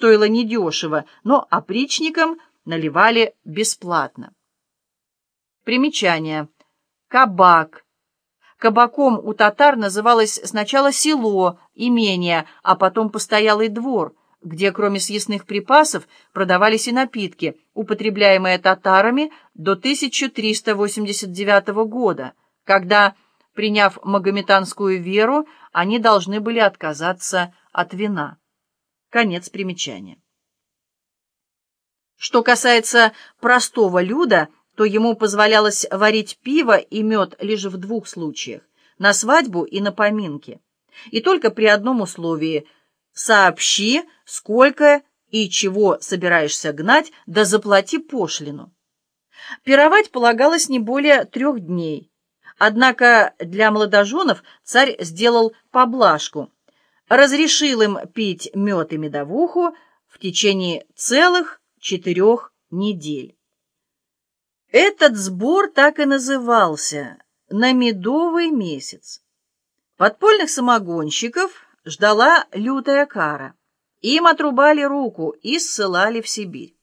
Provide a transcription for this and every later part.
стоило недешево, но опричникам наливали бесплатно. Примечание. Кабак. Кабаком у татар называлось сначала село, имение, а потом постоялый двор, где кроме съестных припасов продавались и напитки, употребляемые татарами до 1389 года, когда, приняв магометанскую веру, они должны были отказаться от вина. Конец примечания. Что касается простого люда, то ему позволялось варить пиво и мед лишь в двух случаях – на свадьбу и на поминки. И только при одном условии – сообщи, сколько и чего собираешься гнать, да заплати пошлину. Пировать полагалось не более трех дней. Однако для молодоженов царь сделал поблажку, разрешил им пить мед и медовуху в течение целых четырех недель. Этот сбор так и назывался «На медовый месяц». Подпольных самогонщиков ждала лютая кара. Им отрубали руку и ссылали в Сибирь.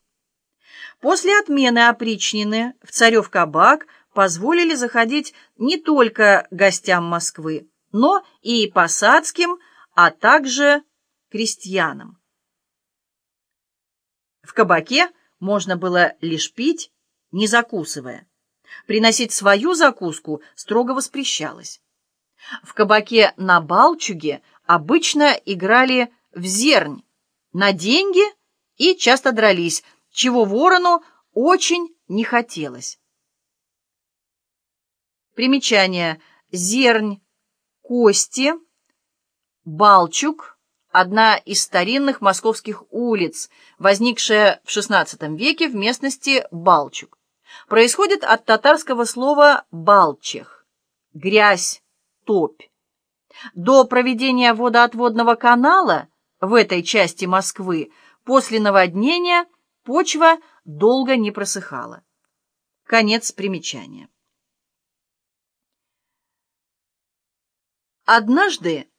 После отмены опричнины в Царев кабак позволили заходить не только гостям Москвы, но и посадским, а также крестьянам. В кабаке можно было лишь пить не закусывая. Приносить свою закуску строго воспрещалось. В кабаке на Балчуге обычно играли в зернь на деньги и часто дрались, чего ворону очень не хотелось. Примечание. Зернь, кости, Балчуг – одна из старинных московских улиц, возникшая в XVI веке в местности Балчуг происходит от татарского слова «балчех» — грязь, топь. До проведения водоотводного канала в этой части Москвы после наводнения почва долго не просыхала. Конец примечания. Однажды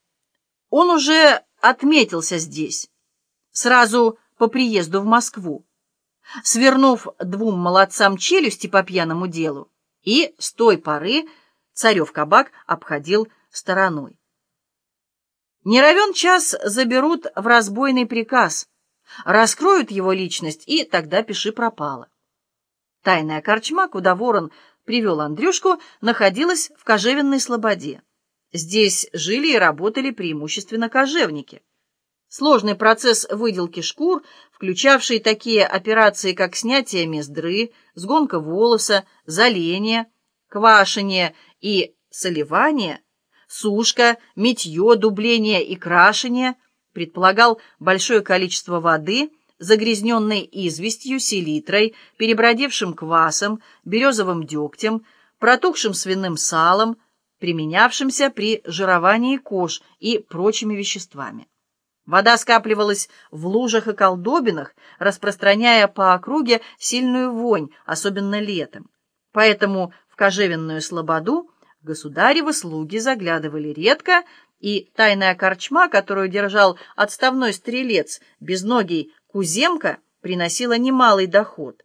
он уже отметился здесь, сразу по приезду в Москву свернув двум молодцам челюсти по пьяному делу, и с той поры царев кабак обходил стороной. Не равен час заберут в разбойный приказ, раскроют его личность, и тогда пиши пропало. Тайная корчма, куда ворон привел Андрюшку, находилась в кожевенной слободе. Здесь жили и работали преимущественно кожевники. Сложный процесс выделки шкур, включавший такие операции, как снятие мездры, сгонка волоса, заление, квашение и соливание, сушка, митье, дубление и крашение, предполагал большое количество воды, загрязненной известью, селитрой, перебродившим квасом, березовым дегтем, протухшим свиным салом, применявшимся при жировании кож и прочими веществами. Вода скапливалась в лужах и колдобинах, распространяя по округе сильную вонь, особенно летом. Поэтому в кожевенную слободу государевы слуги заглядывали редко, и тайная корчма, которую держал отставной стрелец, безногий Куземка, приносила немалый доход.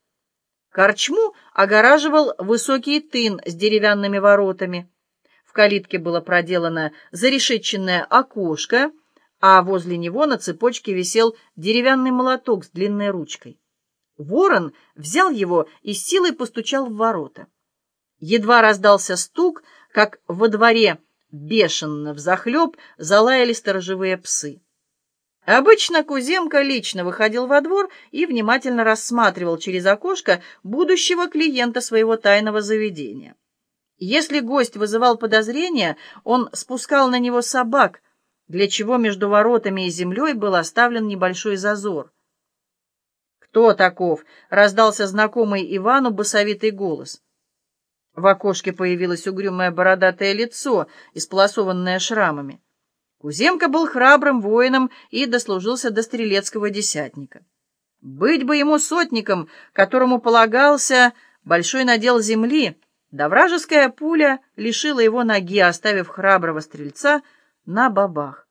Корчму огораживал высокий тын с деревянными воротами. Калитке было проделано зарешетченное окошко — а возле него на цепочке висел деревянный молоток с длинной ручкой. Ворон взял его и с силой постучал в ворота. Едва раздался стук, как во дворе бешено взахлеб залаяли сторожевые псы. Обычно Куземка лично выходил во двор и внимательно рассматривал через окошко будущего клиента своего тайного заведения. Если гость вызывал подозрения, он спускал на него собак, для чего между воротами и землей был оставлен небольшой зазор. «Кто таков?» — раздался знакомый Ивану басовитый голос. В окошке появилось угрюмое бородатое лицо, исполосованное шрамами. Куземка был храбрым воином и дослужился до стрелецкого десятника. Быть бы ему сотником, которому полагался большой надел земли, да вражеская пуля лишила его ноги, оставив храброго стрельца — на бабах.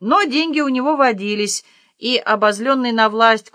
Но деньги у него водились, и, обозленный на власть